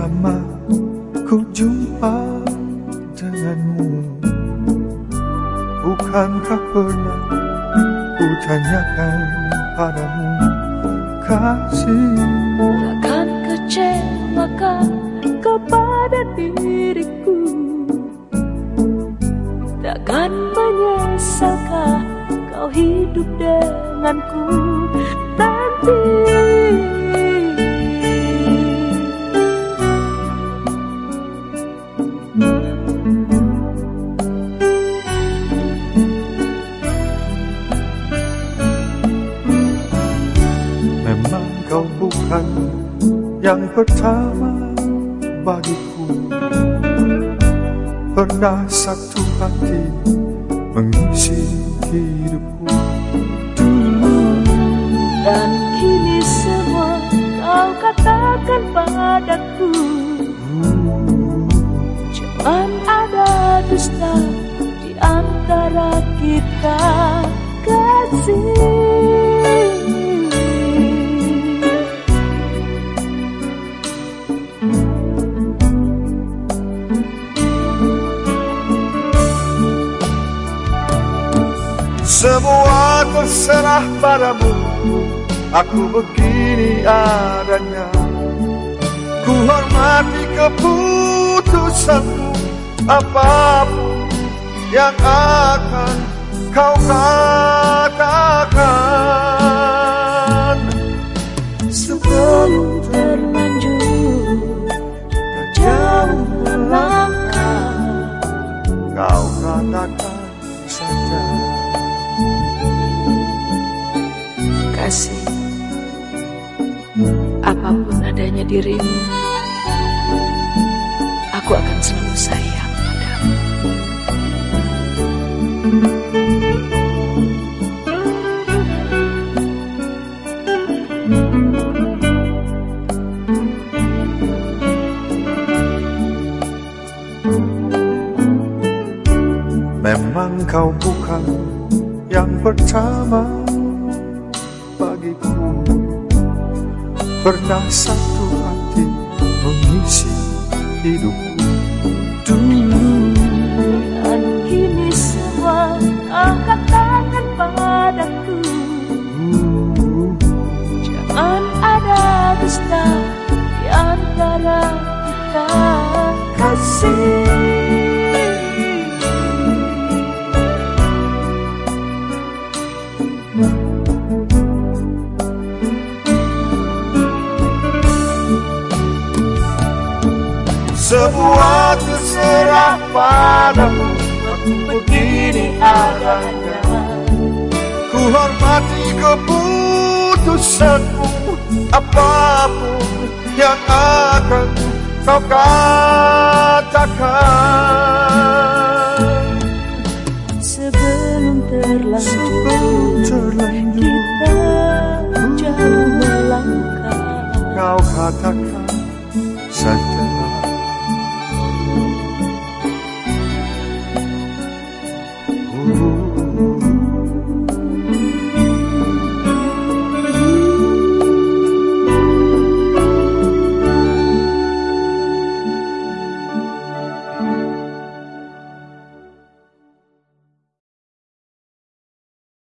pertama ku jumpa denganmu. Bukankah pernah ku tanyakan padamu kasih Takkan kecewakan kepada diriku? Takkan menyesalkah kau hidup denganku? Tanti? Yang pertama bagiku. Pernah satu hati mengisi hidupku. Dan kini semua kau katakan padaku Semua terserah padamu. Aku begini adanya. Ku hormati keputusanmu. Apa pun yang akan kau katakan. Sebelum terlanjur jauh melangkah. Kau katakan saja kasih. Apa pun adanya dirimu aku akan selalu sayang padamu. Memang kau bukan yang pertama Pernah satu hati mengisi hidupku. Dulu dan kini semua kau katakan padaku. Jangan ada dusta di antara kita. Kasih Semua terserah padamu. Aku begini adanya Ku hormati keputusanmu Apa pun yang akan kau katakan. Sebelum terlanjur Sebelum terlanjur. kita jauh melangkah. Kau katakan